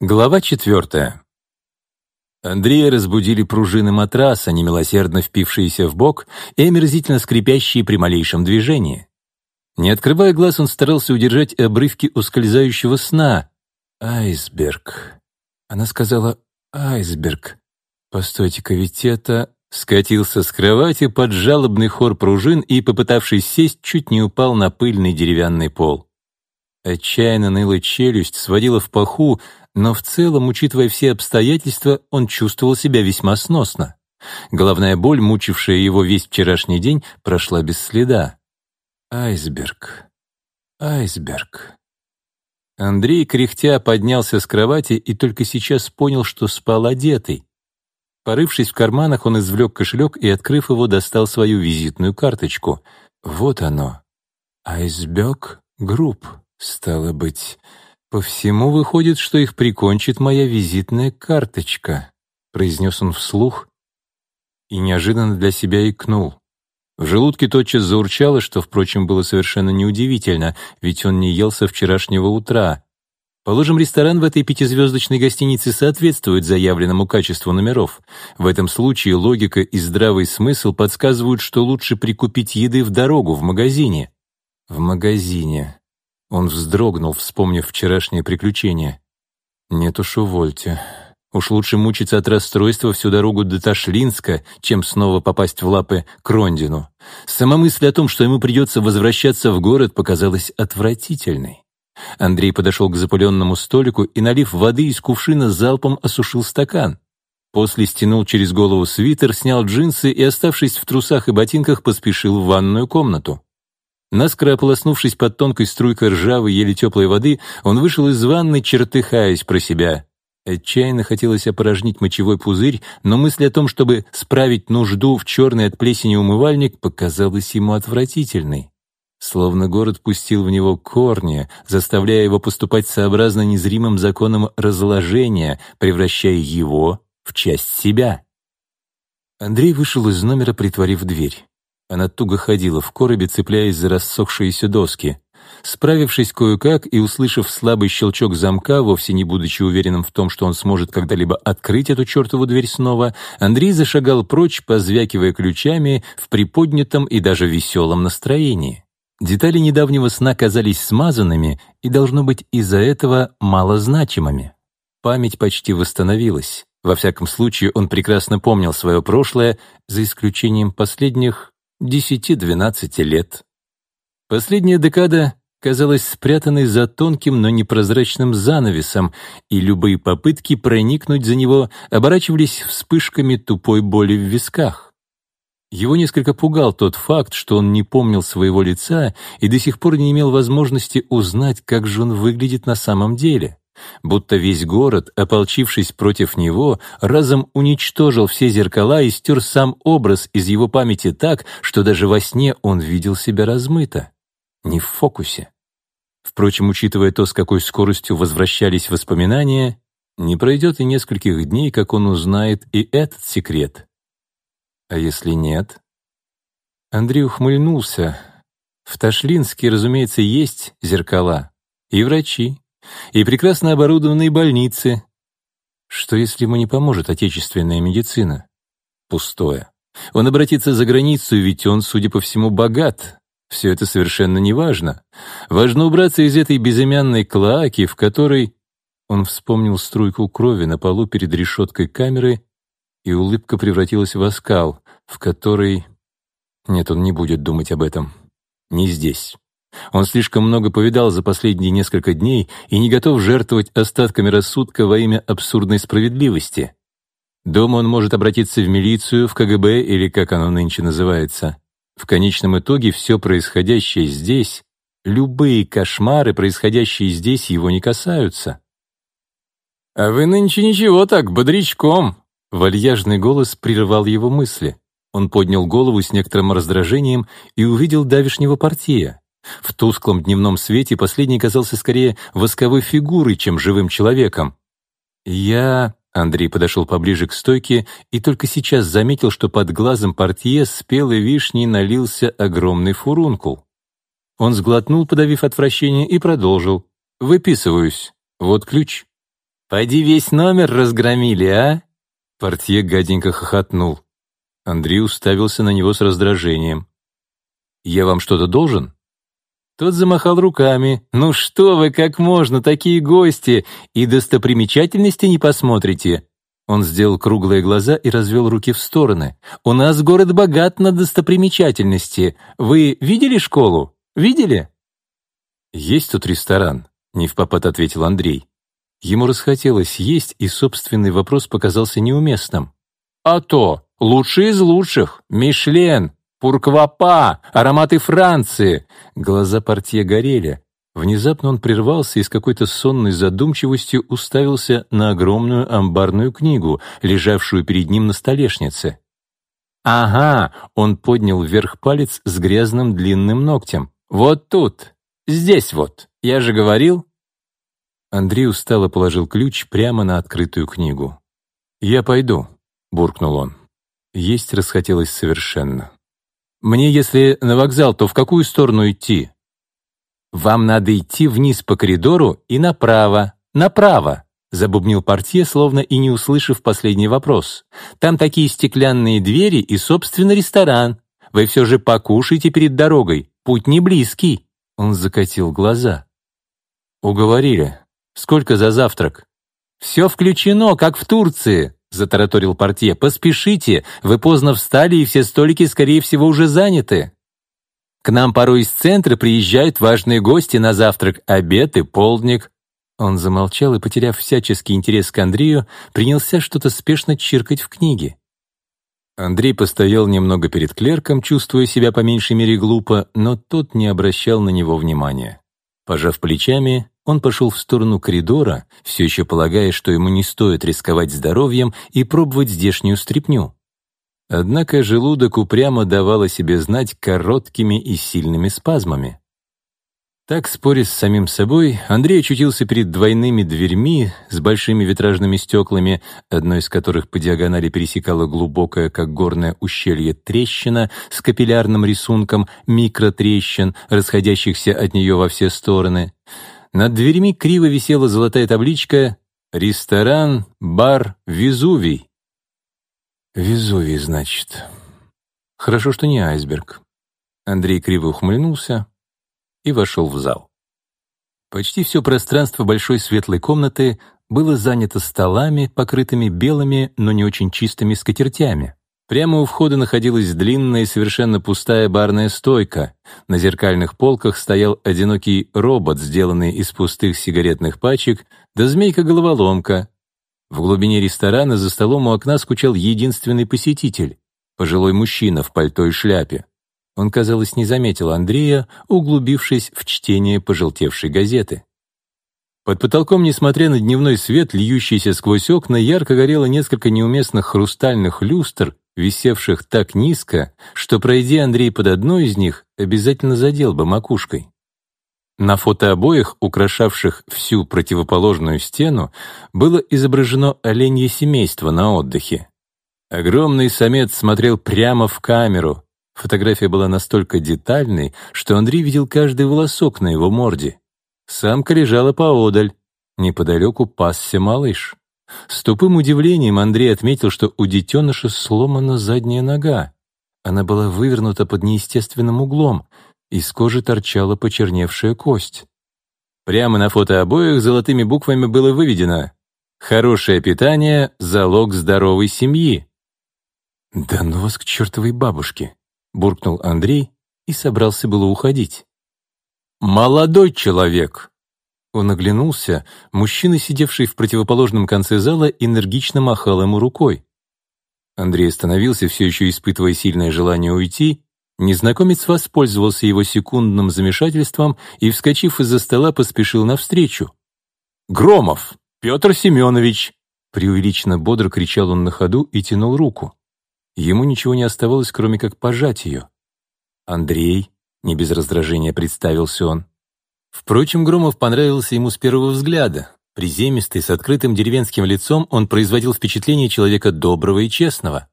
Глава четвертая. Андрея разбудили пружины матраса, немилосердно впившиеся в бок и омерзительно скрипящие при малейшем движении. Не открывая глаз, он старался удержать обрывки ускользающего сна. «Айсберг». Она сказала «айсберг». «Постойте-ка, ведь это...» Скатился с кровати под жалобный хор пружин и, попытавшись сесть, чуть не упал на пыльный деревянный пол. Отчаянно ныла челюсть, сводила в паху, но в целом, учитывая все обстоятельства, он чувствовал себя весьма сносно. Головная боль, мучившая его весь вчерашний день, прошла без следа. Айсберг. Айсберг. Андрей, кряхтя, поднялся с кровати и только сейчас понял, что спал одетый. Порывшись в карманах, он извлек кошелек и, открыв его, достал свою визитную карточку. Вот оно. Айсберг Групп. Стало быть, по всему выходит, что их прикончит моя визитная карточка, произнес он вслух и неожиданно для себя икнул. В желудке тотчас заурчало, что, впрочем, было совершенно неудивительно, ведь он не ел со вчерашнего утра. Положим, ресторан в этой пятизвездочной гостинице соответствует заявленному качеству номеров. В этом случае логика и здравый смысл подсказывают, что лучше прикупить еды в дорогу, в магазине. В магазине. Он вздрогнул, вспомнив вчерашнее приключение. Нет уж, увольте. Уж лучше мучиться от расстройства всю дорогу до Ташлинска, чем снова попасть в лапы к Рондину. Сама мысль о том, что ему придется возвращаться в город, показалась отвратительной. Андрей подошел к запыленному столику и, налив воды из кувшина, залпом осушил стакан. После стянул через голову свитер, снял джинсы и, оставшись в трусах и ботинках, поспешил в ванную комнату. Наскоро ополоснувшись под тонкой струйкой ржавой, еле теплой воды, он вышел из ванны, чертыхаясь про себя. Отчаянно хотелось опорожнить мочевой пузырь, но мысль о том, чтобы справить нужду в черный от плесени умывальник, показалась ему отвратительной. Словно город пустил в него корни, заставляя его поступать сообразно незримым законам разложения, превращая его в часть себя. Андрей вышел из номера, притворив дверь. Она туго ходила в коробе, цепляясь за рассохшиеся доски. Справившись кое-как и услышав слабый щелчок замка, вовсе не будучи уверенным в том, что он сможет когда-либо открыть эту чертову дверь снова, Андрей зашагал прочь, позвякивая ключами в приподнятом и даже веселом настроении. Детали недавнего сна казались смазанными и, должно быть, из-за этого малозначимыми. Память почти восстановилась. Во всяком случае, он прекрасно помнил свое прошлое, за исключением последних 10-12 лет. Последняя декада казалась спрятанной за тонким, но непрозрачным занавесом, и любые попытки проникнуть за него оборачивались вспышками тупой боли в висках. Его несколько пугал тот факт, что он не помнил своего лица и до сих пор не имел возможности узнать, как же он выглядит на самом деле. Будто весь город, ополчившись против него, разом уничтожил все зеркала и стер сам образ из его памяти так, что даже во сне он видел себя размыто. Не в фокусе. Впрочем, учитывая то, с какой скоростью возвращались воспоминания, не пройдет и нескольких дней, как он узнает и этот секрет. А если нет? Андрей ухмыльнулся. В Ташлинске, разумеется, есть зеркала. И врачи. И прекрасно оборудованные больницы. Что если ему не поможет отечественная медицина? Пустое. Он обратится за границу, ведь он, судя по всему, богат. Все это совершенно не важно. Важно убраться из этой безымянной клоаки, в которой... Он вспомнил струйку крови на полу перед решеткой камеры и улыбка превратилась в оскал, в который... Нет, он не будет думать об этом. Не здесь. Он слишком много повидал за последние несколько дней и не готов жертвовать остатками рассудка во имя абсурдной справедливости. Дома он может обратиться в милицию, в КГБ или как оно нынче называется. В конечном итоге все происходящее здесь, любые кошмары, происходящие здесь, его не касаются. «А вы нынче ничего так, бодрячком», Вальяжный голос прервал его мысли. Он поднял голову с некоторым раздражением и увидел давишнего партия. В тусклом дневном свете последний казался скорее восковой фигурой, чем живым человеком. «Я...» — Андрей подошел поближе к стойке и только сейчас заметил, что под глазом портье спелой вишней налился огромный фурункул. Он сглотнул, подавив отвращение, и продолжил. «Выписываюсь. Вот ключ». Пойди весь номер разгромили, а?» Портье гаденько хохотнул. Андрей уставился на него с раздражением. «Я вам что-то должен?» Тот замахал руками. «Ну что вы, как можно, такие гости! И достопримечательности не посмотрите!» Он сделал круглые глаза и развел руки в стороны. «У нас город богат на достопримечательности. Вы видели школу? Видели?» «Есть тут ресторан», — не в попад ответил Андрей. Ему расхотелось есть, и собственный вопрос показался неуместным. «А то! Лучший из лучших! Мишлен! Пурквапа! Ароматы Франции!» Глаза портье горели. Внезапно он прервался и с какой-то сонной задумчивостью уставился на огромную амбарную книгу, лежавшую перед ним на столешнице. «Ага!» — он поднял вверх палец с грязным длинным ногтем. «Вот тут! Здесь вот! Я же говорил!» Андрей устало положил ключ прямо на открытую книгу. «Я пойду», — буркнул он. Есть расхотелось совершенно. «Мне, если на вокзал, то в какую сторону идти?» «Вам надо идти вниз по коридору и направо, направо», — забубнил портье, словно и не услышав последний вопрос. «Там такие стеклянные двери и, собственно, ресторан. Вы все же покушайте перед дорогой, путь не близкий». Он закатил глаза. «Уговорили. Сколько за завтрак?» «Все включено, как в Турции», — затараторил портье. «Поспешите, вы поздно встали, и все столики, скорее всего, уже заняты. К нам порой из центра приезжают важные гости на завтрак, обед и полдник». Он замолчал и, потеряв всяческий интерес к Андрею, принялся что-то спешно чиркать в книге. Андрей постоял немного перед клерком, чувствуя себя по меньшей мере глупо, но тот не обращал на него внимания. Пожав плечами, он пошел в сторону коридора, все еще полагая, что ему не стоит рисковать здоровьем и пробовать здешнюю стряпню. Однако желудок упрямо давал о себе знать короткими и сильными спазмами. Так, споря с самим собой, Андрей очутился перед двойными дверьми с большими витражными стеклами, одной из которых по диагонали пересекала глубокая, как горное ущелье, трещина с капиллярным рисунком микротрещин, расходящихся от нее во все стороны. Над дверьми криво висела золотая табличка «Ресторан, бар, Везувий». «Везувий, значит. Хорошо, что не айсберг». Андрей криво ухмыльнулся, и вошел в зал. Почти все пространство большой светлой комнаты было занято столами, покрытыми белыми, но не очень чистыми скатертями. Прямо у входа находилась длинная и совершенно пустая барная стойка. На зеркальных полках стоял одинокий робот, сделанный из пустых сигаретных пачек, да змейка-головоломка. В глубине ресторана за столом у окна скучал единственный посетитель — пожилой мужчина в пальто и шляпе. Он, казалось, не заметил Андрея, углубившись в чтение пожелтевшей газеты. Под потолком, несмотря на дневной свет, льющийся сквозь окна, ярко горело несколько неуместных хрустальных люстр, висевших так низко, что, пройдя Андрей под одной из них, обязательно задел бы макушкой. На фотообоях, украшавших всю противоположную стену, было изображено оленье семейство на отдыхе. Огромный самец смотрел прямо в камеру, Фотография была настолько детальной, что Андрей видел каждый волосок на его морде. Самка лежала поодаль. Неподалеку пасся малыш. С тупым удивлением Андрей отметил, что у детеныша сломана задняя нога. Она была вывернута под неестественным углом, из кожи торчала почерневшая кость. Прямо на фотообоях золотыми буквами было выведено «Хорошее питание — залог здоровой семьи». «Да ну вас к чертовой бабушке!» — буркнул Андрей и собрался было уходить. «Молодой человек!» Он оглянулся, мужчина, сидевший в противоположном конце зала, энергично махал ему рукой. Андрей остановился, все еще испытывая сильное желание уйти. Незнакомец воспользовался его секундным замешательством и, вскочив из-за стола, поспешил навстречу. «Громов! Петр Семенович!» Преувеличенно бодро кричал он на ходу и тянул руку. Ему ничего не оставалось, кроме как пожать ее. «Андрей», — не без раздражения представился он. Впрочем, Громов понравился ему с первого взгляда. Приземистый, с открытым деревенским лицом, он производил впечатление человека доброго и честного.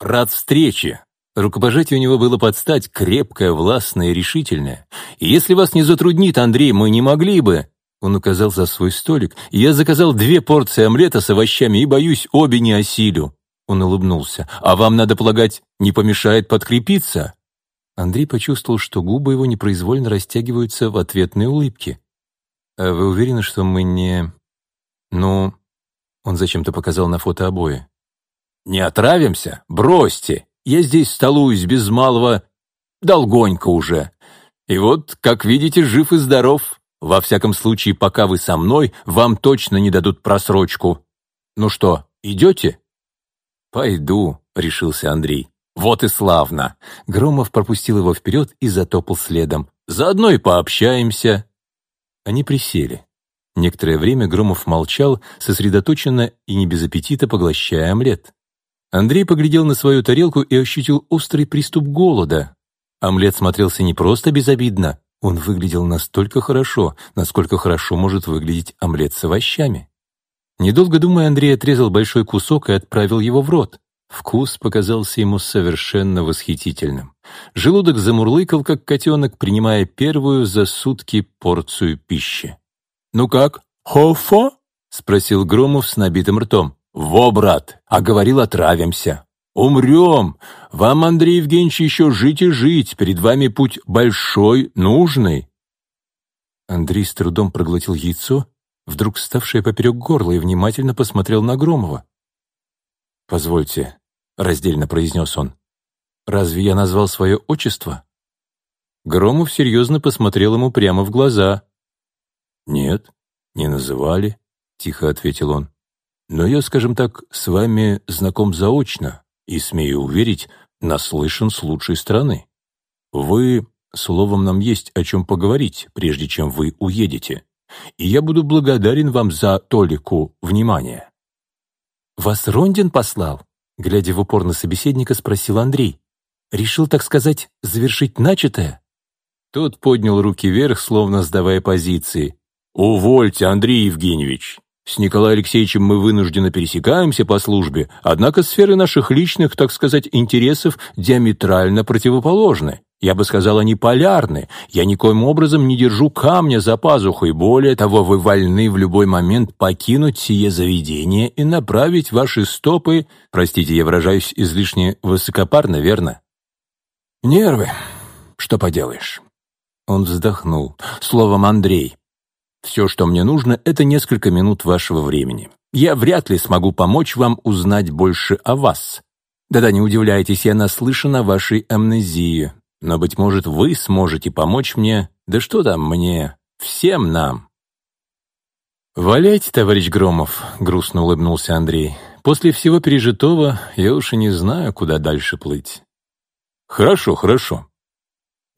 «Рад встрече!» Рукопожатие у него было под стать, крепкое, властное и решительное. «Если вас не затруднит, Андрей, мы не могли бы...» Он указал за свой столик. «Я заказал две порции омлета с овощами и, боюсь, обе не осилю». Он улыбнулся. «А вам, надо полагать, не помешает подкрепиться?» Андрей почувствовал, что губы его непроизвольно растягиваются в ответные улыбки. «А вы уверены, что мы не...» «Ну...» Он зачем-то показал на фото обои. «Не отравимся? Бросьте! Я здесь столуюсь без малого долгонько уже. И вот, как видите, жив и здоров. Во всяком случае, пока вы со мной, вам точно не дадут просрочку. Ну что, идете?» «Пойду», — решился Андрей. «Вот и славно!» Громов пропустил его вперед и затопал следом. «Заодно и пообщаемся!» Они присели. Некоторое время Громов молчал, сосредоточенно и не без аппетита поглощая омлет. Андрей поглядел на свою тарелку и ощутил острый приступ голода. Омлет смотрелся не просто безобидно, он выглядел настолько хорошо, насколько хорошо может выглядеть омлет с овощами. Недолго думая, Андрей отрезал большой кусок и отправил его в рот. Вкус показался ему совершенно восхитительным. Желудок замурлыкал, как котенок, принимая первую за сутки порцию пищи. «Ну как, хофо?» — спросил Громов с набитым ртом. «Во, брат, а говорил, отравимся. Умрем. Вам, Андрей Евгеньевич, еще жить и жить. Перед вами путь большой, нужный». Андрей с трудом проглотил яйцо, вдруг ставшее поперек горла, и внимательно посмотрел на Громова. «Позвольте», — раздельно произнес он, — «разве я назвал свое отчество?» Громов серьезно посмотрел ему прямо в глаза. «Нет, не называли», — тихо ответил он. «Но я, скажем так, с вами знаком заочно и, смею уверить, наслышан с лучшей стороны. Вы, словом, нам есть о чем поговорить, прежде чем вы уедете, и я буду благодарен вам за толику внимания». «Вас Рондин послал?» Глядя в упор на собеседника, спросил Андрей. «Решил, так сказать, завершить начатое?» Тот поднял руки вверх, словно сдавая позиции. «Увольте, Андрей Евгеньевич. С Николаем Алексеевичем мы вынуждены пересекаемся по службе, однако сферы наших личных, так сказать, интересов диаметрально противоположны. Я бы сказал, они полярны. Я никоим образом не держу камня за пазухой. Более того, вы вольны в любой момент покинуть сие заведение и направить ваши стопы... Простите, я выражаюсь излишне высокопарно, верно? Нервы. Что поделаешь? Он вздохнул. Словом, Андрей, все, что мне нужно, это несколько минут вашего времени. Я вряд ли смогу помочь вам узнать больше о вас. Да-да, не удивляйтесь, я наслышан о вашей амнезии. Но, быть может, вы сможете помочь мне, да что там мне, всем нам. «Валяйте, товарищ Громов», — грустно улыбнулся Андрей. «После всего пережитого я уж и не знаю, куда дальше плыть». «Хорошо, хорошо»,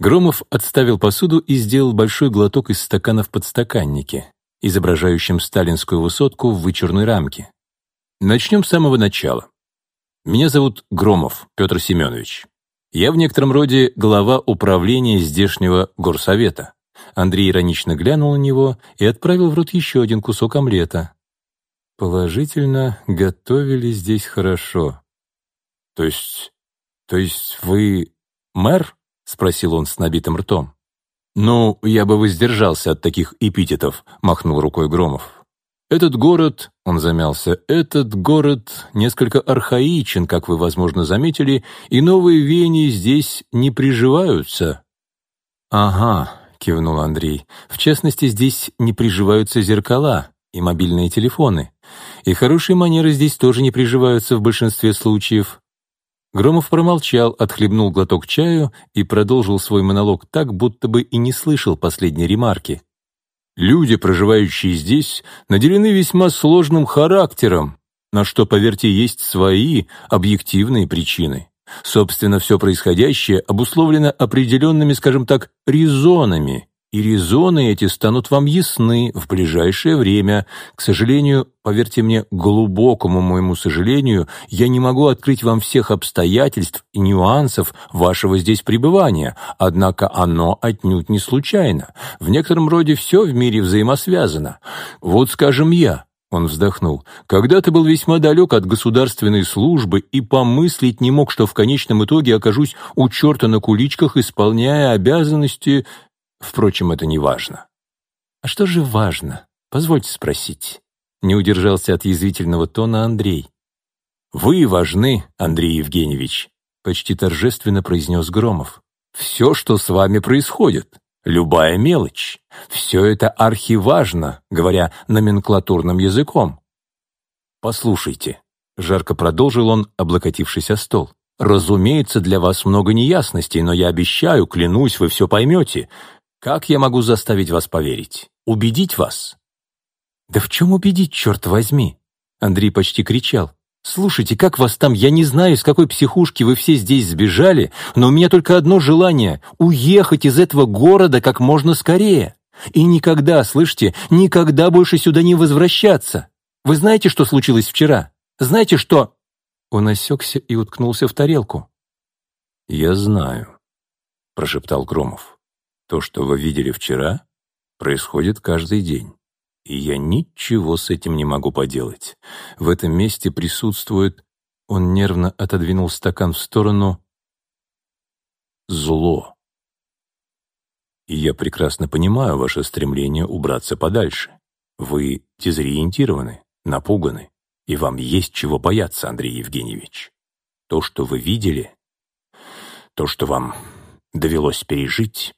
Громов отставил посуду и сделал большой глоток из стакана в подстаканнике, изображающем сталинскую высотку в вычурной рамке. Начнем с самого начала. Меня зовут Громов Петр Семенович. Я в некотором роде глава управления здешнего горсовета. Андрей иронично глянул на него и отправил в рот еще один кусок омлета. Положительно, готовили здесь хорошо. То есть... то есть вы мэр? — спросил он с набитым ртом. «Ну, я бы воздержался от таких эпитетов», — махнул рукой Громов. «Этот город...» — он замялся. «Этот город несколько архаичен, как вы, возможно, заметили, и новые веяния здесь не приживаются». «Ага», — кивнул Андрей. «В частности, здесь не приживаются зеркала и мобильные телефоны. И хорошие манеры здесь тоже не приживаются в большинстве случаев. Громов промолчал, отхлебнул глоток чаю и продолжил свой монолог так, будто бы и не слышал последней ремарки. «Люди, проживающие здесь, наделены весьма сложным характером, на что, поверьте, есть свои объективные причины. Собственно, все происходящее обусловлено определенными, скажем так, резонами, и резоны эти станут вам ясны в ближайшее время. К сожалению, поверьте мне, глубокому моему сожалению, я не могу открыть вам всех обстоятельств и нюансов вашего здесь пребывания, однако оно отнюдь не случайно. В некотором роде все в мире взаимосвязано. Вот, скажем, я, он вздохнул. «Когда-то был весьма далек от государственной службы и помыслить не мог, что в конечном итоге окажусь у черта на куличках, исполняя обязанности Впрочем, это не важно. «А что же важно? Позвольте спросить». Не удержался от язвительного тона Андрей. «Вы важны, Андрей Евгеньевич», — почти торжественно произнес Громов. «Все, что с вами происходит, любая мелочь, все это архиважно, говоря номенклатурным языком». «Послушайте», — жарко продолжил он, облокотившись о стол. «Разумеется, для вас много неясностей, но я обещаю, клянусь, вы все поймете. Как я могу заставить вас поверить? Убедить вас?» «Да в чем убедить, черт возьми?» Андрей почти кричал. «Слушайте, как вас там? Я не знаю, из какой психушки вы все здесь сбежали, но у меня только одно желание — уехать из этого города как можно скорее. И никогда, слышите, никогда больше сюда не возвращаться. Вы знаете, что случилось вчера? Знаете, что...» Он осекся и уткнулся в тарелку. «Я знаю», — прошептал Громов. «То, что вы видели вчера, происходит каждый день и я ничего с этим не могу поделать. В этом месте присутствует... Он нервно отодвинул стакан в сторону. Зло. И я прекрасно понимаю ваше стремление убраться подальше. Вы дезориентированы, напуганы, и вам есть чего бояться, Андрей Евгеньевич. То, что вы видели, то, что вам довелось пережить,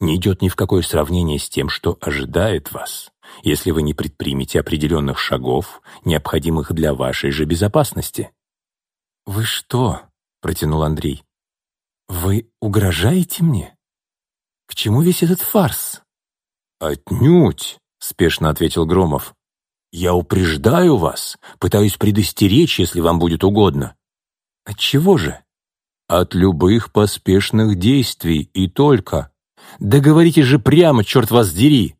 не идет ни в какое сравнение с тем, что ожидает вас если вы не предпримете определенных шагов, необходимых для вашей же безопасности». «Вы что?» — протянул Андрей. «Вы угрожаете мне? К чему весь этот фарс?» «Отнюдь!» — спешно ответил Громов. «Я упреждаю вас, пытаюсь предостеречь, если вам будет угодно». «От чего же?» «От любых поспешных действий и только. Да говорите же прямо, черт вас дери!»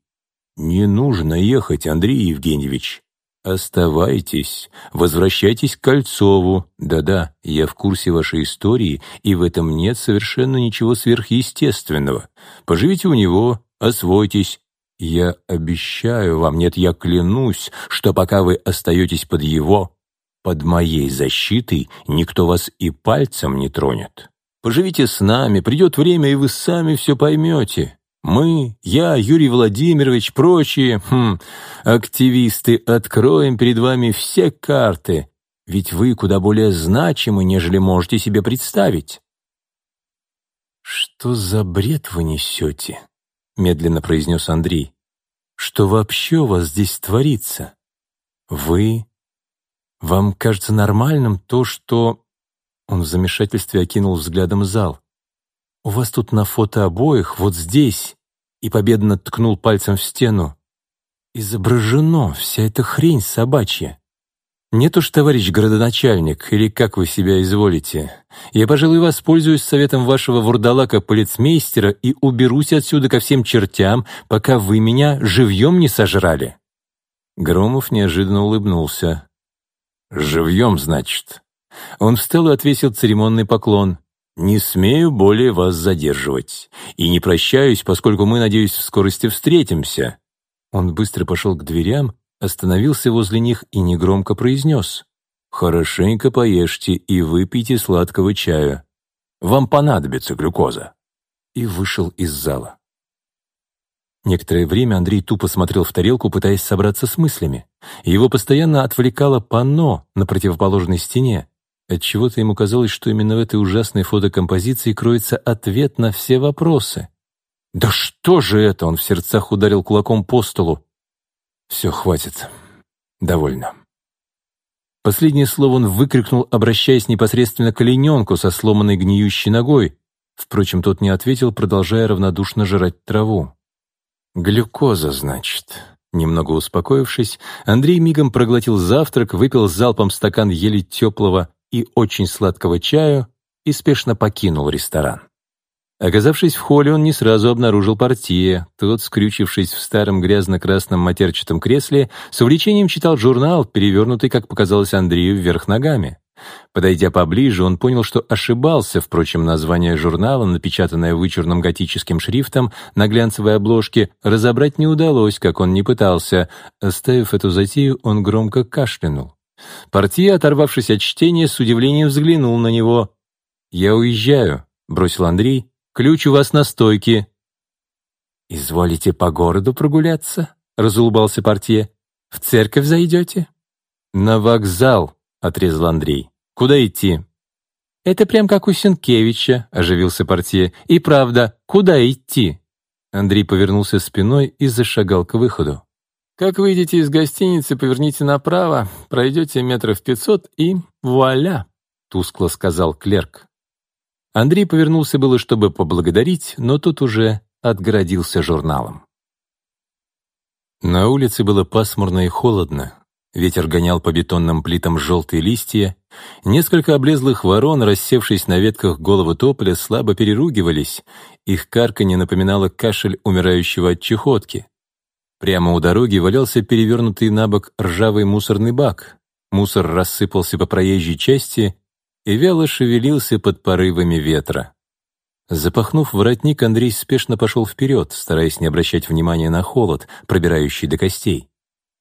«Не нужно ехать, Андрей Евгеньевич. Оставайтесь, возвращайтесь к Кольцову. Да-да, я в курсе вашей истории, и в этом нет совершенно ничего сверхъестественного. Поживите у него, освойтесь. Я обещаю вам, нет, я клянусь, что пока вы остаетесь под его, под моей защитой, никто вас и пальцем не тронет. Поживите с нами, придет время, и вы сами все поймете. Мы, я, Юрий Владимирович, прочие, хм, активисты, откроем перед вами все карты, ведь вы куда более значимы, нежели можете себе представить». «Что за бред вы несете?» — медленно произнес Андрей. «Что вообще у вас здесь творится? Вы... Вам кажется нормальным то, что...» Он в замешательстве окинул взглядом зал. У вас тут на фото обоих, вот здесь, и победно ткнул пальцем в стену. Изображено вся эта хрень собачья. Нет уж, товарищ городоначальник, или как вы себя изволите. Я, пожалуй, воспользуюсь советом вашего вурдалака-полицмейстера и уберусь отсюда ко всем чертям, пока вы меня живьем не сожрали». Громов неожиданно улыбнулся. «Живьем, значит?» Он встал и отвесил церемонный поклон. Не смею более вас задерживать. И не прощаюсь, поскольку мы, надеюсь, в скорости встретимся». Он быстро пошел к дверям, остановился возле них и негромко произнес. «Хорошенько поешьте и выпейте сладкого чая. Вам понадобится глюкоза». И вышел из зала. Некоторое время Андрей тупо смотрел в тарелку, пытаясь собраться с мыслями. Его постоянно отвлекало панно на противоположной стене, Отчего-то ему казалось, что именно в этой ужасной фотокомпозиции кроется ответ на все вопросы. «Да что же это?» — он в сердцах ударил кулаком по столу. «Все, хватит. Довольно». Последнее слово он выкрикнул, обращаясь непосредственно к олененку со сломанной гниющей ногой. Впрочем, тот не ответил, продолжая равнодушно жрать траву. «Глюкоза, значит». Немного успокоившись, Андрей мигом проглотил завтрак, выпил залпом стакан еле теплого и очень сладкого чаю и спешно покинул ресторан. Оказавшись в холле, он не сразу обнаружил портье. Тот, скрючившись в старом грязно-красном матерчатом кресле, с увлечением читал журнал, перевернутый, как показалось Андрею, вверх ногами. Подойдя поближе, он понял, что ошибался, впрочем, название журнала, напечатанное вычурным готическим шрифтом на глянцевой обложке, разобрать не удалось, как он не пытался. Оставив эту затею, он громко кашлянул. Портье, оторвавшись от чтения, с удивлением взглянул на него. «Я уезжаю», — бросил Андрей. «Ключ у вас на стойке». «Изволите по городу прогуляться?» — разулыбался портье. «В церковь зайдете?» «На вокзал», — отрезал Андрей. «Куда идти?» «Это прям как у Сенкевича», — оживился портье. «И правда, куда идти?» Андрей повернулся спиной и зашагал к выходу. «Как выйдете из гостиницы, поверните направо, пройдете метров пятьсот и вуаля», — тускло сказал клерк. Андрей повернулся было, чтобы поблагодарить, но тут уже отгородился журналом. На улице было пасмурно и холодно. Ветер гонял по бетонным плитам желтые листья. Несколько облезлых ворон, рассевшись на ветках голого тополя, слабо переругивались. Их карканье напоминало кашель умирающего от чехотки. Прямо у дороги валялся перевернутый на бок ржавый мусорный бак. Мусор рассыпался по проезжей части и вяло шевелился под порывами ветра. Запахнув воротник, Андрей спешно пошел вперед, стараясь не обращать внимания на холод, пробирающий до костей.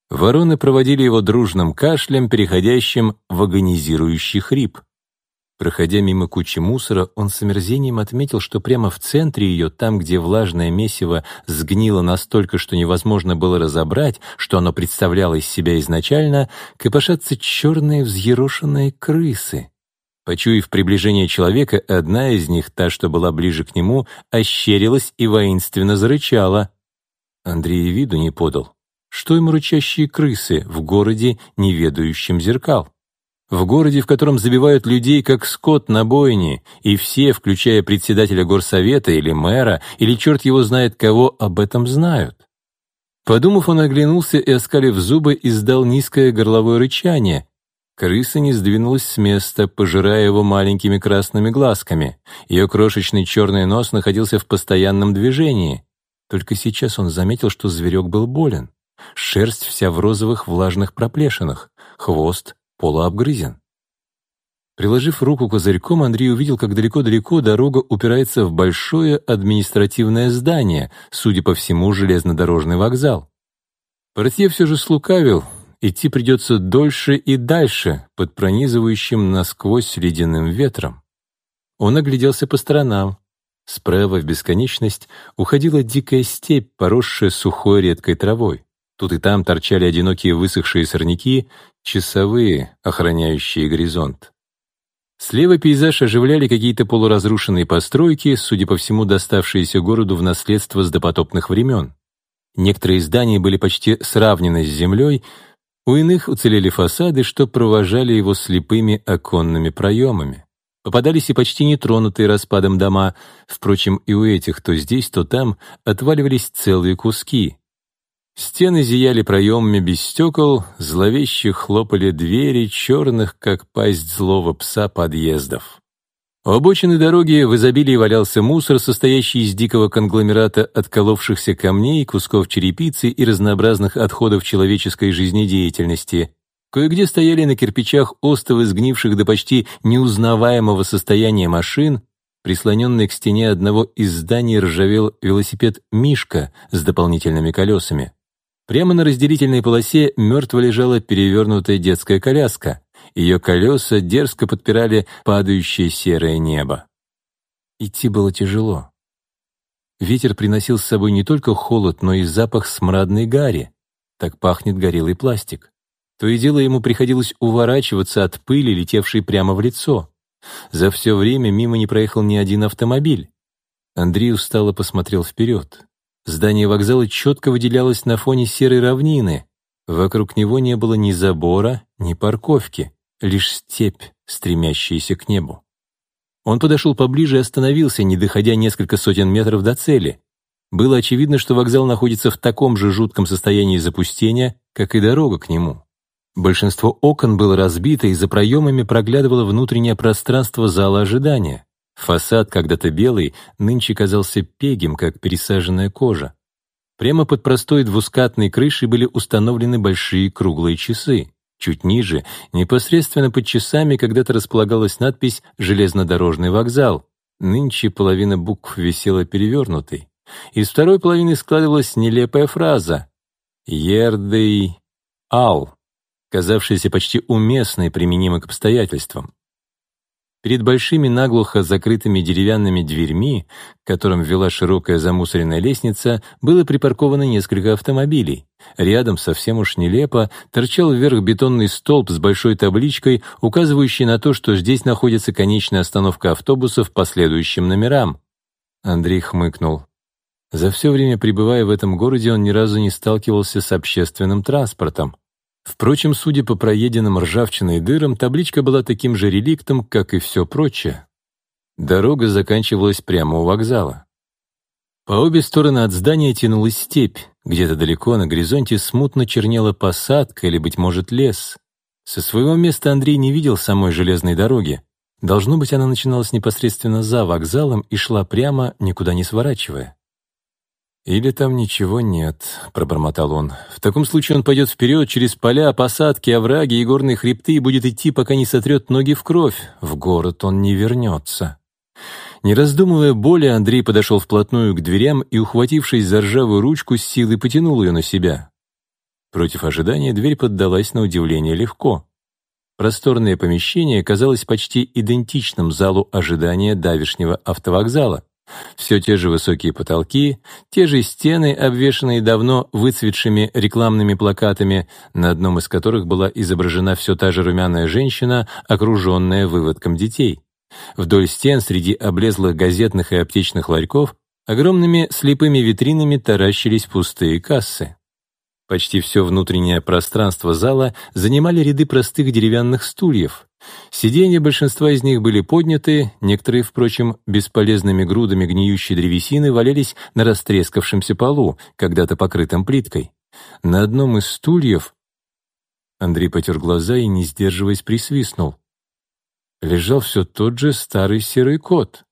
Вороны проводили его дружным кашлем, переходящим в агонизирующий хрип. Проходя мимо кучи мусора, он с омерзением отметил, что прямо в центре ее, там, где влажное месиво сгнило настолько, что невозможно было разобрать, что оно представляло из себя изначально, копошатся черные взъерошенные крысы. Почуяв приближение человека, одна из них, та, что была ближе к нему, ощерилась и воинственно зарычала. Андрей виду не подал. Что ему рычащие крысы в городе, не ведающем зеркал? В городе, в котором забивают людей, как скот на бойне, и все, включая председателя горсовета или мэра, или черт его знает кого, об этом знают. Подумав, он оглянулся и, оскалив зубы, издал низкое горловое рычание, Крыса не сдвинулась с места, пожирая его маленькими красными глазками. Ее крошечный черный нос находился в постоянном движении. Только сейчас он заметил, что зверек был болен. Шерсть вся в розовых влажных проплешинах, хвост полуобгрызен. Приложив руку козырьком, Андрей увидел, как далеко-далеко дорога упирается в большое административное здание, судя по всему, железнодорожный вокзал. Портье все же слукавил, идти придется дольше и дальше под пронизывающим насквозь ледяным ветром. Он огляделся по сторонам. Справа в бесконечность уходила дикая степь, поросшая сухой редкой травой. Тут и там торчали одинокие высохшие сорняки, часовые, охраняющие горизонт. Слева пейзаж оживляли какие-то полуразрушенные постройки, судя по всему, доставшиеся городу в наследство с допотопных времен. Некоторые здания были почти сравнены с землей, у иных уцелели фасады, что провожали его слепыми оконными проемами. Попадались и почти нетронутые распадом дома, впрочем, и у этих то здесь, то там отваливались целые куски. Стены зияли проемами без стекол, зловеще хлопали двери черных, как пасть злого пса подъездов. У обочины дороги в изобилии валялся мусор, состоящий из дикого конгломерата отколовшихся камней, кусков черепицы и разнообразных отходов человеческой жизнедеятельности. Кое-где стояли на кирпичах остовы сгнивших до почти неузнаваемого состояния машин, прислоненный к стене одного из зданий ржавел велосипед «Мишка» с дополнительными колесами. Прямо на разделительной полосе мертво лежала перевернутая детская коляска. Ее колеса дерзко подпирали падающее серое небо. Идти было тяжело. Ветер приносил с собой не только холод, но и запах смрадной гари. Так пахнет горелый пластик. То и дело ему приходилось уворачиваться от пыли, летевшей прямо в лицо. За все время мимо не проехал ни один автомобиль. Андрей устало посмотрел вперед. Здание вокзала четко выделялось на фоне серой равнины. Вокруг него не было ни забора, ни парковки, лишь степь, стремящаяся к небу. Он подошел поближе и остановился, не доходя несколько сотен метров до цели. Было очевидно, что вокзал находится в таком же жутком состоянии запустения, как и дорога к нему. Большинство окон было разбито, и за проемами проглядывало внутреннее пространство зала ожидания. Фасад, когда-то белый, нынче казался пегим, как пересаженная кожа. Прямо под простой двускатной крышей были установлены большие круглые часы. Чуть ниже, непосредственно под часами, когда-то располагалась надпись «Железнодорожный вокзал». Нынче половина букв висела перевернутой. Из второй половины складывалась нелепая фраза «Ердей Ал», казавшаяся почти уместной, применимой к обстоятельствам. Перед большими наглухо закрытыми деревянными дверьми, к которым вела широкая замусоренная лестница, было припарковано несколько автомобилей. Рядом, совсем уж нелепо, торчал вверх бетонный столб с большой табличкой, указывающей на то, что здесь находится конечная остановка автобусов по следующим номерам. Андрей хмыкнул. За все время пребывая в этом городе, он ни разу не сталкивался с общественным транспортом. Впрочем, судя по проеденным ржавчиной дырам, табличка была таким же реликтом, как и все прочее. Дорога заканчивалась прямо у вокзала. По обе стороны от здания тянулась степь. Где-то далеко на горизонте смутно чернела посадка или, быть может, лес. Со своего места Андрей не видел самой железной дороги. Должно быть, она начиналась непосредственно за вокзалом и шла прямо, никуда не сворачивая. «Или там ничего нет», — пробормотал он. «В таком случае он пойдет вперед через поля, посадки, овраги и горные хребты и будет идти, пока не сотрет ноги в кровь. В город он не вернется». Не раздумывая более, Андрей подошел вплотную к дверям и, ухватившись за ржавую ручку, с силой потянул ее на себя. Против ожидания дверь поддалась на удивление легко. Просторное помещение казалось почти идентичным залу ожидания давишнего автовокзала. Все те же высокие потолки, те же стены, обвешанные давно выцветшими рекламными плакатами, на одном из которых была изображена все та же румяная женщина, окруженная выводком детей. Вдоль стен среди облезлых газетных и аптечных ларьков огромными слепыми витринами таращились пустые кассы. Почти все внутреннее пространство зала занимали ряды простых деревянных стульев. Сиденья большинства из них были подняты, некоторые, впрочем, бесполезными грудами гниющей древесины валялись на растрескавшемся полу, когда-то покрытом плиткой. На одном из стульев Андрей потер глаза и, не сдерживаясь, присвистнул. Лежал все тот же старый серый кот.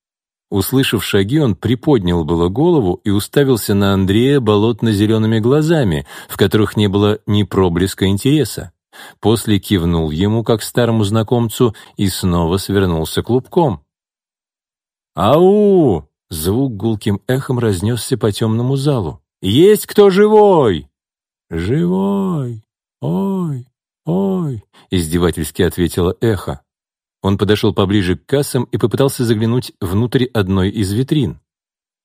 Услышав шаги, он приподнял было голову и уставился на Андрея болотно-зелеными глазами, в которых не было ни проблеска интереса. После кивнул ему, как старому знакомцу, и снова свернулся клубком. «Ау!» — звук гулким эхом разнесся по темному залу. «Есть кто живой?» «Живой! Ой, ой!» — издевательски ответило эхо. Он подошел поближе к кассам и попытался заглянуть внутрь одной из витрин.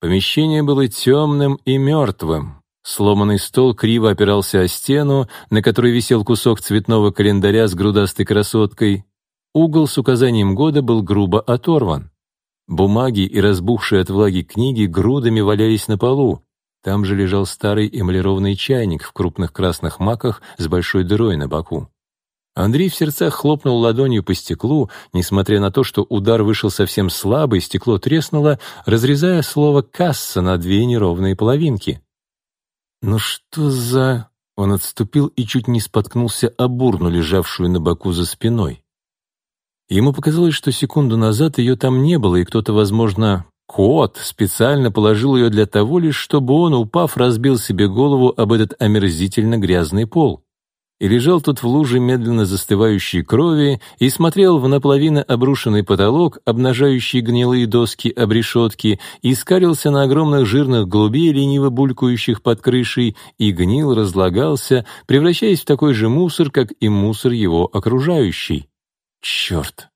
Помещение было темным и мертвым. Сломанный стол криво опирался о стену, на которой висел кусок цветного календаря с грудастой красоткой. Угол с указанием года был грубо оторван. Бумаги и разбухшие от влаги книги грудами валялись на полу. Там же лежал старый эмалированный чайник в крупных красных маках с большой дырой на боку. Андрей в сердцах хлопнул ладонью по стеклу, несмотря на то, что удар вышел совсем слабый, стекло треснуло, разрезая слово «касса» на две неровные половинки. «Ну что за...» Он отступил и чуть не споткнулся о бурну, лежавшую на боку за спиной. Ему показалось, что секунду назад ее там не было, и кто-то, возможно, кот, специально положил ее для того лишь, чтобы он, упав, разбил себе голову об этот омерзительно грязный пол и лежал тут в луже медленно застывающей крови и смотрел в наполовину обрушенный потолок, обнажающий гнилые доски обрешетки, и скалился на огромных жирных голубей, лениво булькающих под крышей, и гнил, разлагался, превращаясь в такой же мусор, как и мусор его окружающий. Черт!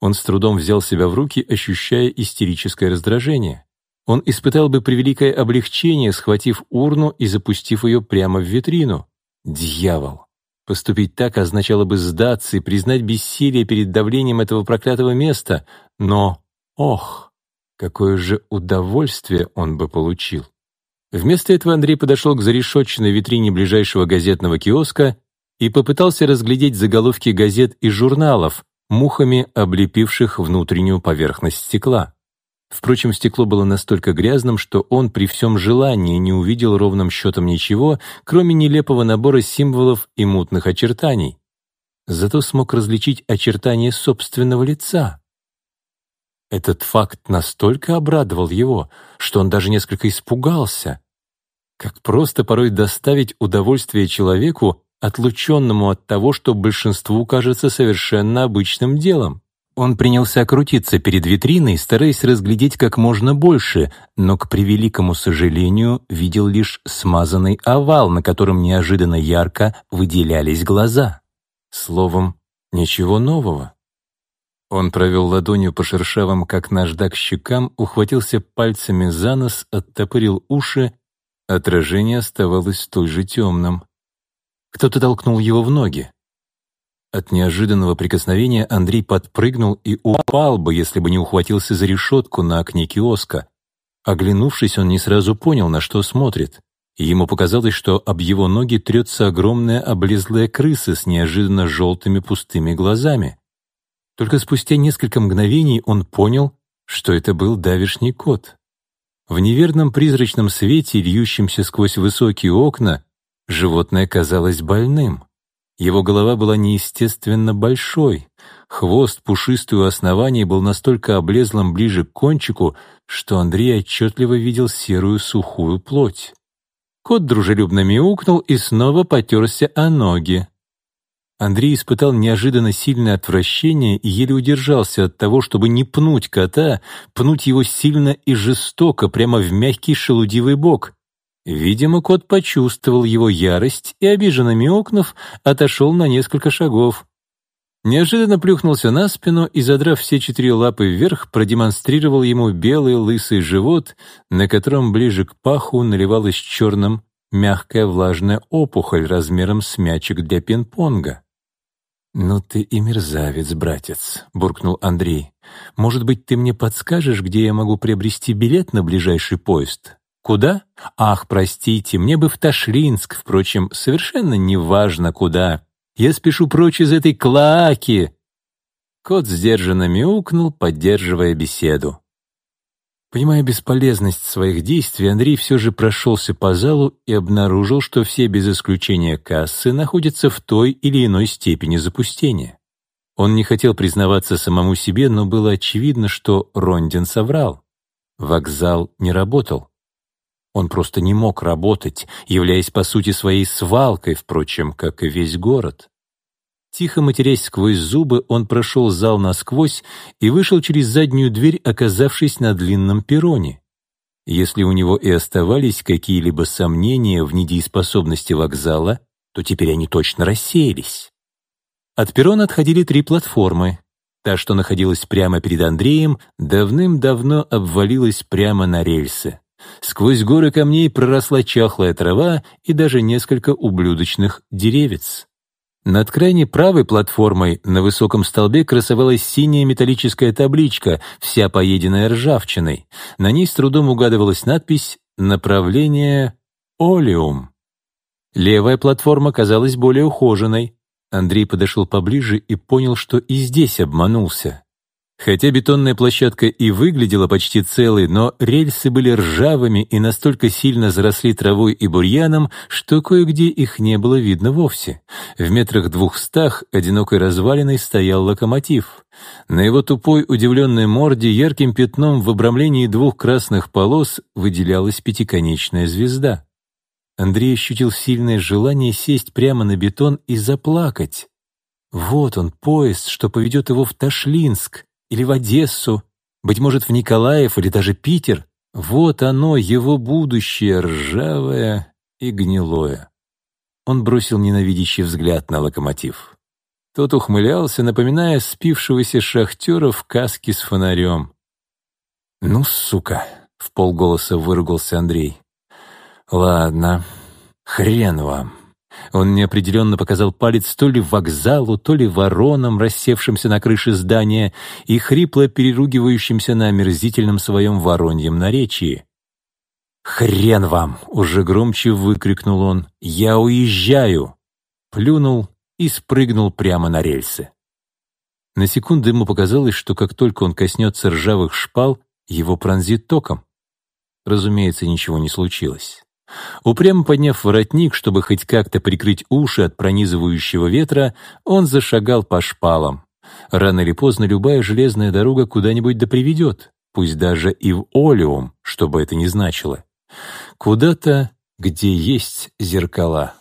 Он с трудом взял себя в руки, ощущая истерическое раздражение. Он испытал бы превеликое облегчение, схватив урну и запустив ее прямо в витрину. Дьявол! Поступить так означало бы сдаться и признать бессилие перед давлением этого проклятого места, но, ох, какое же удовольствие он бы получил. Вместо этого Андрей подошел к зарешетченной витрине ближайшего газетного киоска и попытался разглядеть заголовки газет и журналов, мухами облепивших внутреннюю поверхность стекла. Впрочем, стекло было настолько грязным, что он при всем желании не увидел ровным счетом ничего, кроме нелепого набора символов и мутных очертаний. Зато смог различить очертания собственного лица. Этот факт настолько обрадовал его, что он даже несколько испугался. Как просто порой доставить удовольствие человеку, отлученному от того, что большинству кажется совершенно обычным делом. Он принялся крутиться перед витриной, стараясь разглядеть как можно больше, но, к превеликому сожалению, видел лишь смазанный овал, на котором неожиданно ярко выделялись глаза. Словом, ничего нового. Он провел ладонью по шершавым, как наждак, щекам, ухватился пальцами за нос, оттопырил уши. Отражение оставалось столь же темным. Кто-то толкнул его в ноги. От неожиданного прикосновения Андрей подпрыгнул и упал бы, если бы не ухватился за решетку на окне киоска. Оглянувшись, он не сразу понял, на что смотрит. ему показалось, что об его ноги трется огромная облезлая крыса с неожиданно желтыми пустыми глазами. Только спустя несколько мгновений он понял, что это был давишний кот. В неверном призрачном свете, льющемся сквозь высокие окна, животное казалось больным. Его голова была неестественно большой, хвост, пушистый у основания, был настолько облезлым ближе к кончику, что Андрей отчетливо видел серую сухую плоть. Кот дружелюбно мяукнул и снова потерся о ноги. Андрей испытал неожиданно сильное отвращение и еле удержался от того, чтобы не пнуть кота, пнуть его сильно и жестоко, прямо в мягкий шелудивый бок. Видимо, кот почувствовал его ярость и, обиженно мяукнув, отошел на несколько шагов. Неожиданно плюхнулся на спину и, задрав все четыре лапы вверх, продемонстрировал ему белый лысый живот, на котором ближе к паху наливалась черным мягкая влажная опухоль размером с мячик для пинг-понга. «Ну ты и мерзавец, братец», — буркнул Андрей. «Может быть, ты мне подскажешь, где я могу приобрести билет на ближайший поезд?» Куда? Ах, простите, мне бы в Ташлинск, впрочем, совершенно неважно куда. Я спешу прочь из этой клаки. Кот сдержанно мяукнул, поддерживая беседу. Понимая бесполезность своих действий, Андрей все же прошелся по залу и обнаружил, что все без исключения кассы находятся в той или иной степени запустения. Он не хотел признаваться самому себе, но было очевидно, что Рондин соврал. Вокзал не работал. Он просто не мог работать, являясь по сути своей свалкой, впрочем, как и весь город. Тихо матерясь сквозь зубы, он прошел зал насквозь и вышел через заднюю дверь, оказавшись на длинном перроне. Если у него и оставались какие-либо сомнения в недееспособности вокзала, то теперь они точно рассеялись. От перрона отходили три платформы. Та, что находилась прямо перед Андреем, давным-давно обвалилась прямо на рельсы. Сквозь горы камней проросла чахлая трава и даже несколько ублюдочных деревец. Над крайней правой платформой на высоком столбе красовалась синяя металлическая табличка, вся поеденная ржавчиной. На ней с трудом угадывалась надпись «Направление Олиум». Левая платформа казалась более ухоженной. Андрей подошел поближе и понял, что и здесь обманулся. Хотя бетонная площадка и выглядела почти целой, но рельсы были ржавыми и настолько сильно заросли травой и бурьяном, что кое-где их не было видно вовсе. В метрах двухстах одинокой развалиной стоял локомотив. На его тупой удивленной морде ярким пятном в обрамлении двух красных полос выделялась пятиконечная звезда. Андрей ощутил сильное желание сесть прямо на бетон и заплакать. Вот он, поезд, что поведет его в Ташлинск, или в Одессу, быть может, в Николаев или даже Питер. Вот оно, его будущее, ржавое и гнилое. Он бросил ненавидящий взгляд на локомотив. Тот ухмылялся, напоминая спившегося шахтера в каске с фонарем. «Ну, сука!» — в полголоса выругался Андрей. «Ладно, хрен вам!» Он неопределенно показал палец то ли вокзалу, то ли воронам, рассевшимся на крыше здания, и хрипло переругивающимся на омерзительном своем вороньем наречии. «Хрен вам!» — уже громче выкрикнул он. «Я уезжаю!» Плюнул и спрыгнул прямо на рельсы. На секунду ему показалось, что как только он коснется ржавых шпал, его пронзит током. Разумеется, ничего не случилось. Упрямо подняв воротник, чтобы хоть как-то прикрыть уши от пронизывающего ветра, он зашагал по шпалам. Рано или поздно любая железная дорога куда-нибудь да приведет, пусть даже и в Олиум, что бы это ни значило. Куда-то, где есть зеркала.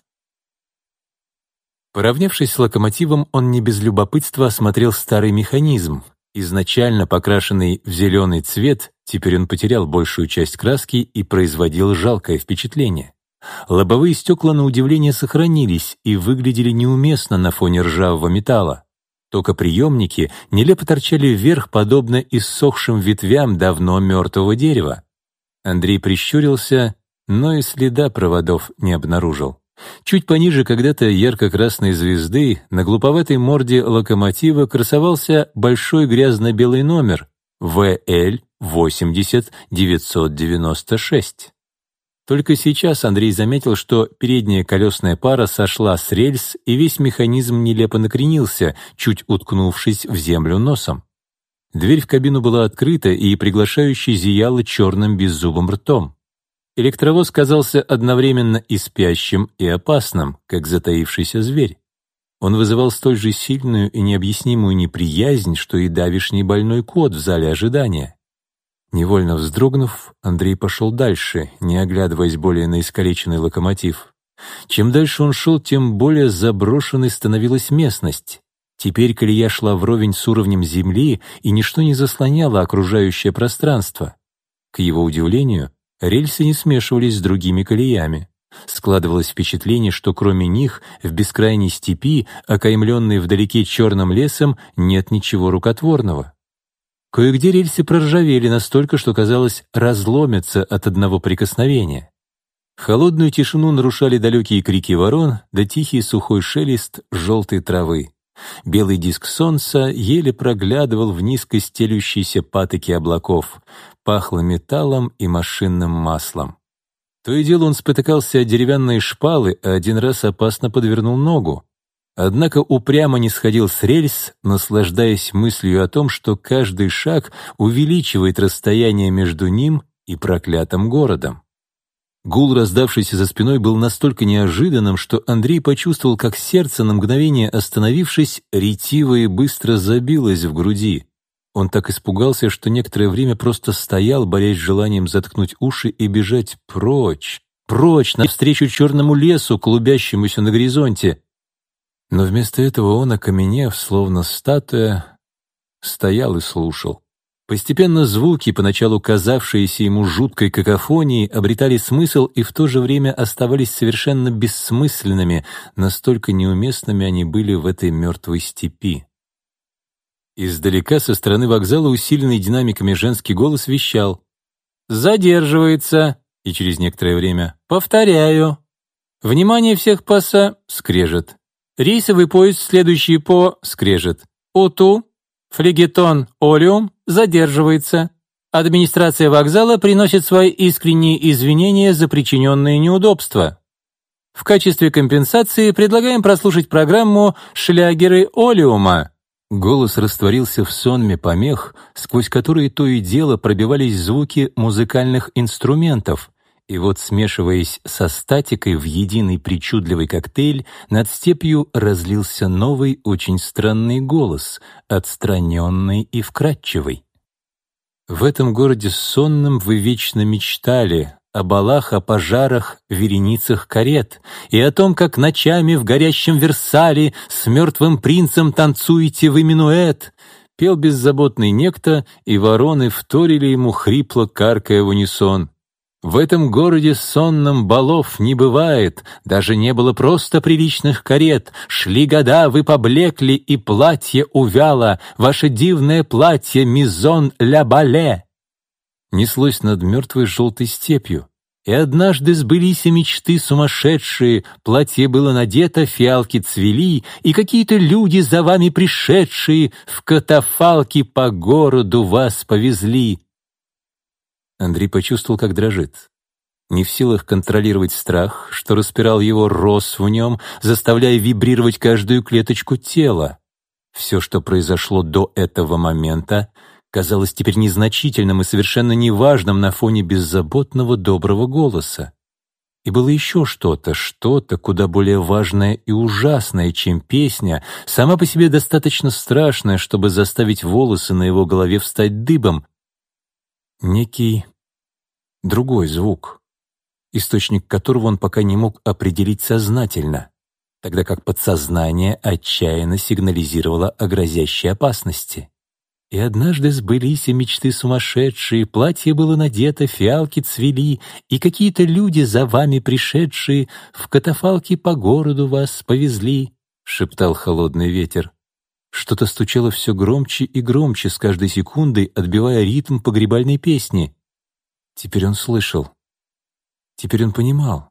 Поравнявшись с локомотивом, он не без любопытства осмотрел старый механизм, Изначально покрашенный в зеленый цвет, теперь он потерял большую часть краски и производил жалкое впечатление. Лобовые стекла, на удивление, сохранились и выглядели неуместно на фоне ржавого металла. Токоприемники нелепо торчали вверх, подобно иссохшим ветвям давно мертвого дерева. Андрей прищурился, но и следа проводов не обнаружил. Чуть пониже когда-то ярко-красной звезды на глуповатой морде локомотива красовался большой грязно-белый номер ВЛ 80996. Только сейчас Андрей заметил, что передняя колесная пара сошла с рельс, и весь механизм нелепо накренился, чуть уткнувшись в землю носом. Дверь в кабину была открыта, и приглашающий зияла черным беззубым ртом. Электровоз казался одновременно и спящим, и опасным, как затаившийся зверь. Он вызывал столь же сильную и необъяснимую неприязнь, что и давишний больной кот в зале ожидания. Невольно вздрогнув, Андрей пошел дальше, не оглядываясь более на искалеченный локомотив. Чем дальше он шел, тем более заброшенной становилась местность. Теперь колея шла вровень с уровнем земли, и ничто не заслоняло окружающее пространство. К его удивлению, рельсы не смешивались с другими колеями. Складывалось впечатление, что кроме них в бескрайней степи, окаймленной вдалеке черным лесом, нет ничего рукотворного. Кое-где рельсы проржавели настолько, что, казалось, разломятся от одного прикосновения. Холодную тишину нарушали далекие крики ворон да тихий сухой шелест желтой травы. Белый диск солнца еле проглядывал в низко стелющиеся патоки облаков. Пахло металлом и машинным маслом. То и дело он спотыкался о деревянные шпалы, а один раз опасно подвернул ногу. Однако упрямо не сходил с рельс, наслаждаясь мыслью о том, что каждый шаг увеличивает расстояние между ним и проклятым городом. Гул, раздавшийся за спиной, был настолько неожиданным, что Андрей почувствовал, как сердце, на мгновение остановившись, ретиво и быстро забилось в груди. Он так испугался, что некоторое время просто стоял, борясь с желанием заткнуть уши и бежать прочь, прочь, навстречу черному лесу, клубящемуся на горизонте. Но вместо этого он, окаменев, словно статуя, стоял и слушал. Постепенно звуки, поначалу казавшиеся ему жуткой какофонией, обретали смысл и в то же время оставались совершенно бессмысленными, настолько неуместными они были в этой мертвой степи. Издалека со стороны вокзала усиленный динамиками женский голос вещал «Задерживается!» и через некоторое время «Повторяю!» «Внимание всех паса!» — скрежет. «Рейсовый поезд, следующий по...» — скрежет. «УТУ, флегетон, Олиум задерживается. Администрация вокзала приносит свои искренние извинения за причиненные неудобства. В качестве компенсации предлагаем прослушать программу «Шлягеры Олиума», Голос растворился в сонме помех, сквозь которые то и дело пробивались звуки музыкальных инструментов, и вот, смешиваясь со статикой в единый причудливый коктейль, над степью разлился новый, очень странный голос, отстраненный и вкрадчивый. В этом городе сонном вы вечно мечтали, о балах, о пожарах, вереницах карет, и о том, как ночами в горящем Версале с мертвым принцем танцуете вы минуэт. Пел беззаботный некто, и вороны вторили ему хрипло, каркая в унисон. В этом городе сонном балов не бывает, даже не было просто приличных карет. Шли года, вы поблекли, и платье увяло, ваше дивное платье мизон ля бале неслось над мертвой желтой степью. И однажды сбылись и мечты сумасшедшие, платье было надето, фиалки цвели, и какие-то люди за вами пришедшие в катафалке по городу вас повезли. Андрей почувствовал, как дрожит. Не в силах контролировать страх, что распирал его, рос в нем, заставляя вибрировать каждую клеточку тела. Все, что произошло до этого момента, казалось теперь незначительным и совершенно неважным на фоне беззаботного доброго голоса. И было еще что-то, что-то куда более важное и ужасное, чем песня, сама по себе достаточно страшная, чтобы заставить волосы на его голове встать дыбом. Некий другой звук, источник которого он пока не мог определить сознательно, тогда как подсознание отчаянно сигнализировало о грозящей опасности. И однажды сбылись и мечты сумасшедшие, платье было надето, фиалки цвели, и какие-то люди, за вами пришедшие, в катафалке по городу вас повезли, — шептал холодный ветер. Что-то стучало все громче и громче с каждой секундой, отбивая ритм погребальной песни. Теперь он слышал. Теперь он понимал.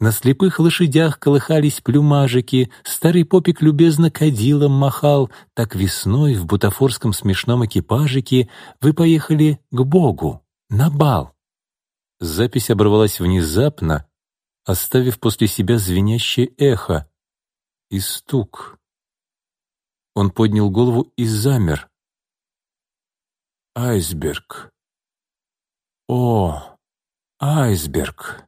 На слепых лошадях колыхались плюмажики, старый попик любезно кадилом махал, так весной в бутафорском смешном экипажике вы поехали к Богу, на бал. Запись оборвалась внезапно, оставив после себя звенящее эхо и стук. Он поднял голову и замер. Айсберг. О, айсберг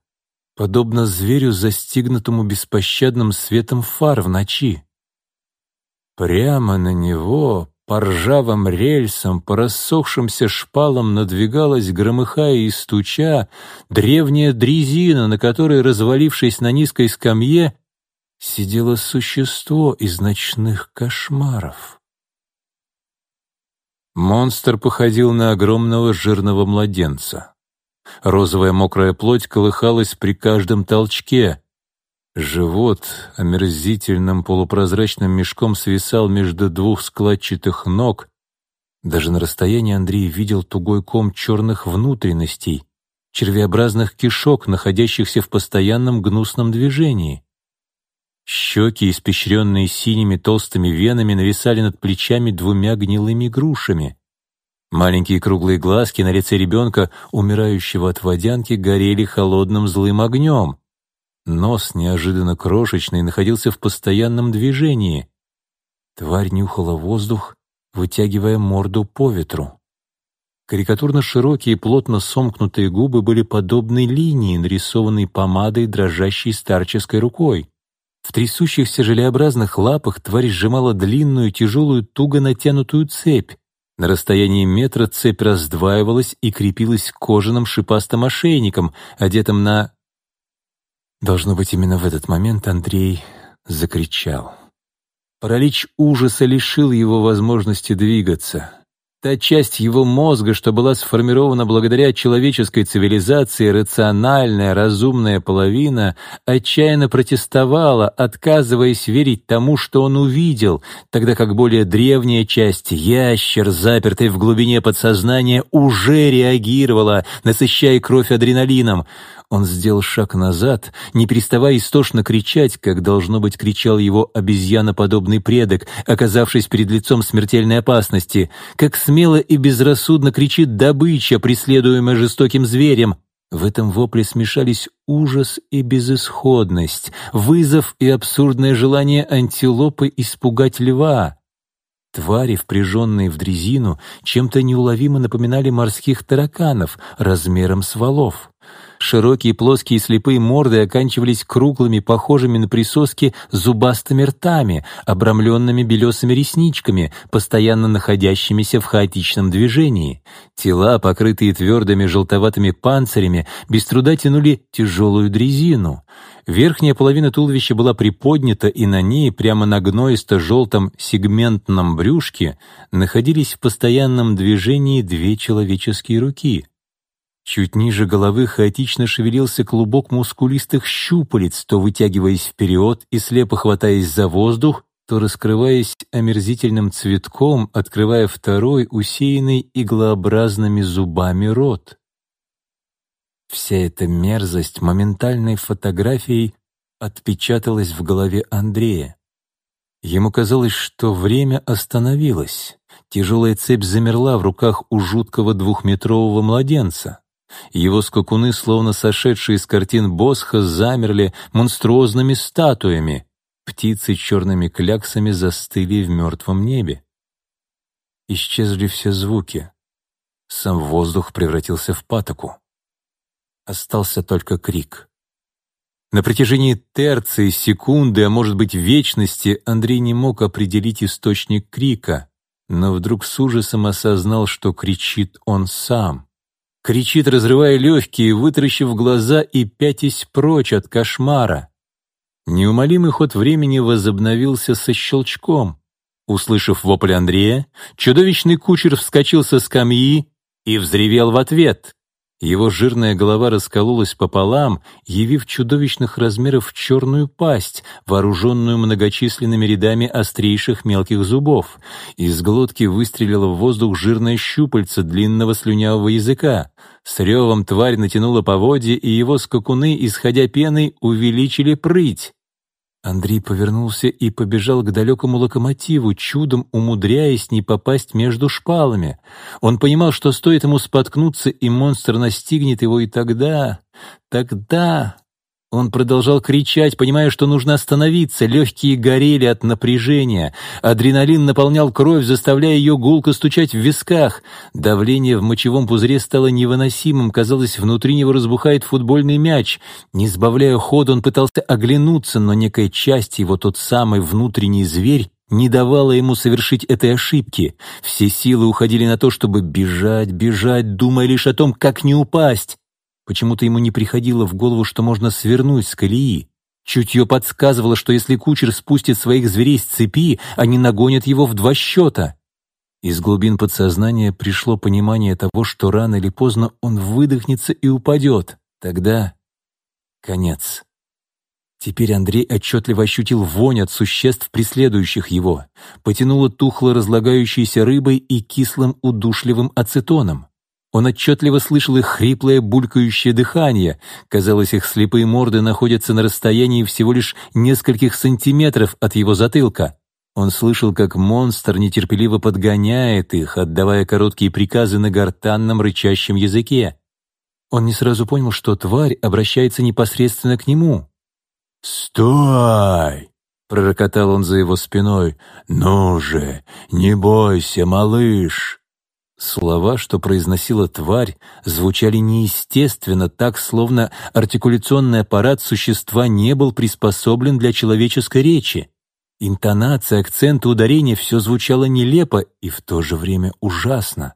подобно зверю, застигнутому беспощадным светом фар в ночи. Прямо на него, по ржавым рельсам, по рассохшимся шпалам надвигалась, громыхая и стуча, древняя дрезина, на которой, развалившись на низкой скамье, сидело существо из ночных кошмаров. Монстр походил на огромного жирного младенца. Розовая мокрая плоть колыхалась при каждом толчке. Живот омерзительным полупрозрачным мешком свисал между двух складчатых ног. Даже на расстоянии Андрей видел тугой ком черных внутренностей, червеобразных кишок, находящихся в постоянном гнусном движении. Щеки, испещренные синими толстыми венами, нависали над плечами двумя гнилыми грушами. Маленькие круглые глазки на лице ребенка, умирающего от водянки, горели холодным злым огнем. Нос, неожиданно крошечный, находился в постоянном движении. Тварь нюхала воздух, вытягивая морду по ветру. Карикатурно широкие, плотно сомкнутые губы были подобны линии, нарисованной помадой, дрожащей старческой рукой. В трясущихся желеобразных лапах тварь сжимала длинную, тяжелую, туго натянутую цепь. На расстоянии метра цепь раздваивалась и крепилась кожаным шипастым ошейником, одетым на... Должно быть, именно в этот момент Андрей закричал. Паралич ужаса лишил его возможности двигаться. Та часть его мозга, что была сформирована благодаря человеческой цивилизации, рациональная, разумная половина, отчаянно протестовала, отказываясь верить тому, что он увидел, тогда как более древняя часть, ящер, запертый в глубине подсознания, уже реагировала, насыщая кровь адреналином. Он сделал шаг назад, не переставая истошно кричать, как, должно быть, кричал его обезьяноподобный предок, оказавшись перед лицом смертельной опасности, как смело и безрассудно кричит добыча, преследуемая жестоким зверем. В этом вопле смешались ужас и безысходность, вызов и абсурдное желание антилопы испугать льва. Твари, впряженные в дрезину, чем-то неуловимо напоминали морских тараканов размером с валов. Широкие плоские слепые морды оканчивались круглыми, похожими на присоски, зубастыми ртами, обрамленными белесыми ресничками, постоянно находящимися в хаотичном движении. Тела, покрытые твердыми желтоватыми панцирями, без труда тянули тяжелую дрезину. Верхняя половина туловища была приподнята, и на ней, прямо на гноисто-желтом сегментном брюшке, находились в постоянном движении две человеческие руки — Чуть ниже головы хаотично шевелился клубок мускулистых щупалец, то вытягиваясь вперед и слепо хватаясь за воздух, то раскрываясь омерзительным цветком, открывая второй, усеянный иглообразными зубами рот. Вся эта мерзость моментальной фотографией отпечаталась в голове Андрея. Ему казалось, что время остановилось. Тяжелая цепь замерла в руках у жуткого двухметрового младенца. Его скакуны, словно сошедшие из картин Босха, замерли монструозными статуями. Птицы черными кляксами застыли в мертвом небе. Исчезли все звуки. Сам воздух превратился в патоку. Остался только крик. На протяжении терции, секунды, а может быть вечности, Андрей не мог определить источник крика, но вдруг с ужасом осознал, что кричит он сам кричит, разрывая легкие, вытаращив глаза и пятясь прочь от кошмара. Неумолимый ход времени возобновился со щелчком. Услышав вопль Андрея, чудовищный кучер вскочил со скамьи и взревел в ответ. Его жирная голова раскололась пополам, явив чудовищных размеров черную пасть, вооруженную многочисленными рядами острейших мелких зубов. Из глотки выстрелила в воздух жирное щупальце длинного слюнявого языка. С ревом тварь натянула поводья, и его скакуны, исходя пеной, увеличили прыть. Андрей повернулся и побежал к далекому локомотиву, чудом умудряясь не попасть между шпалами. Он понимал, что стоит ему споткнуться, и монстр настигнет его, и тогда... Тогда... Он продолжал кричать, понимая, что нужно остановиться. Легкие горели от напряжения. Адреналин наполнял кровь, заставляя ее гулко стучать в висках. Давление в мочевом пузыре стало невыносимым. Казалось, внутри него разбухает футбольный мяч. Не сбавляя хода, он пытался оглянуться, но некая часть его, тот самый внутренний зверь, не давала ему совершить этой ошибки. Все силы уходили на то, чтобы бежать, бежать, думая лишь о том, как не упасть. Почему-то ему не приходило в голову, что можно свернуть с колеи. Чутье подсказывало, что если кучер спустит своих зверей с цепи, они нагонят его в два счета. Из глубин подсознания пришло понимание того, что рано или поздно он выдохнется и упадет. Тогда конец. Теперь Андрей отчетливо ощутил вонь от существ, преследующих его. Потянуло тухло разлагающейся рыбой и кислым удушливым ацетоном. Он отчетливо слышал их хриплое булькающее дыхание. Казалось, их слепые морды находятся на расстоянии всего лишь нескольких сантиметров от его затылка. Он слышал, как монстр нетерпеливо подгоняет их, отдавая короткие приказы на гортанном рычащем языке. Он не сразу понял, что тварь обращается непосредственно к нему. «Стой!» — пророкотал он за его спиной. «Ну же, не бойся, малыш!» Слова, что произносила тварь, звучали неестественно, так, словно артикуляционный аппарат существа не был приспособлен для человеческой речи. Интонация, акцент и ударение — все звучало нелепо и в то же время ужасно.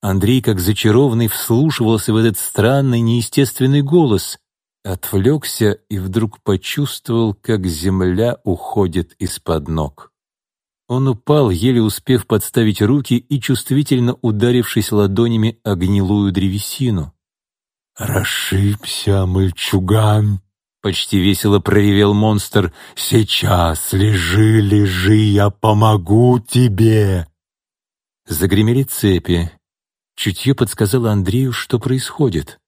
Андрей, как зачарованный, вслушивался в этот странный, неестественный голос, отвлекся и вдруг почувствовал, как земля уходит из-под ног. Он упал, еле успев подставить руки и чувствительно ударившись ладонями о гнилую древесину. «Расшибся, мальчуган!» — почти весело проревел монстр. «Сейчас лежи, лежи, я помогу тебе!» Загремели цепи. Чутье подсказало Андрею, что происходит.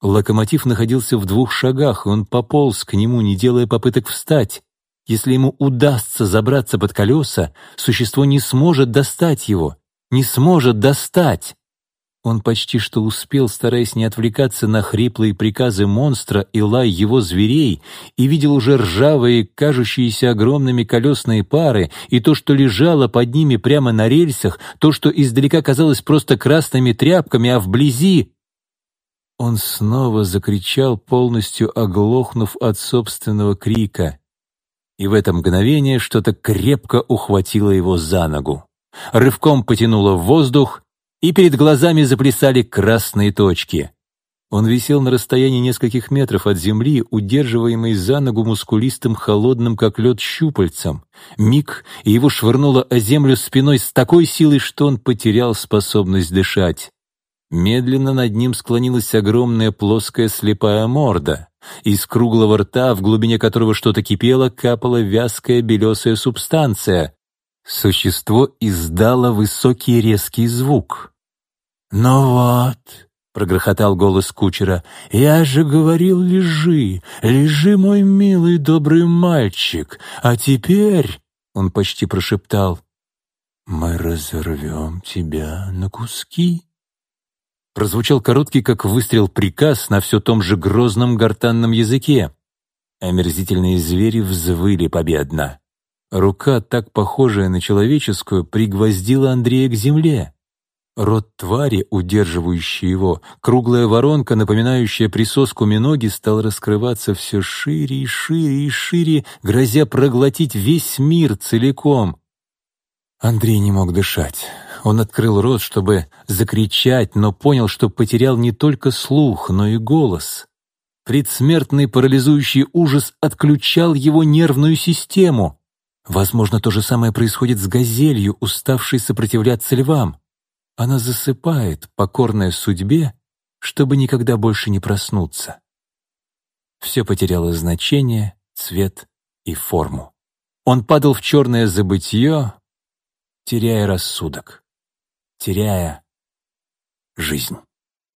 Локомотив находился в двух шагах, и он пополз к нему, не делая попыток встать. Если ему удастся забраться под колеса, существо не сможет достать его, не сможет достать. Он почти что успел, стараясь не отвлекаться на хриплые приказы монстра и лай его зверей, и видел уже ржавые, кажущиеся огромными колесные пары, и то, что лежало под ними прямо на рельсах, то, что издалека казалось просто красными тряпками, а вблизи... Он снова закричал, полностью оглохнув от собственного крика и в это мгновение что-то крепко ухватило его за ногу. Рывком потянуло в воздух, и перед глазами заплясали красные точки. Он висел на расстоянии нескольких метров от земли, удерживаемый за ногу мускулистым, холодным, как лед, щупальцем. Миг, и его швырнуло о землю спиной с такой силой, что он потерял способность дышать. Медленно над ним склонилась огромная плоская слепая морда. Из круглого рта, в глубине которого что-то кипело, капала вязкая белесая субстанция. Существо издало высокий резкий звук. «Ну вот», — прогрохотал голос кучера, — «я же говорил, лежи, лежи, мой милый добрый мальчик, а теперь...» — он почти прошептал, «Мы разорвем тебя на куски». Прозвучал короткий, как выстрел, приказ на все том же грозном гортанном языке. Омерзительные звери взвыли победно. Рука, так похожая на человеческую, пригвоздила Андрея к земле. Рот твари, удерживающий его, круглая воронка, напоминающая присоску миноги, стал раскрываться все шире и шире и шире, грозя проглотить весь мир целиком. Андрей не мог дышать. Он открыл рот, чтобы закричать, но понял, что потерял не только слух, но и голос. Предсмертный парализующий ужас отключал его нервную систему. Возможно, то же самое происходит с газелью, уставшей сопротивляться львам. Она засыпает, покорная судьбе, чтобы никогда больше не проснуться. Все потеряло значение, цвет и форму. Он падал в черное забытье, теряя рассудок, теряя жизнь.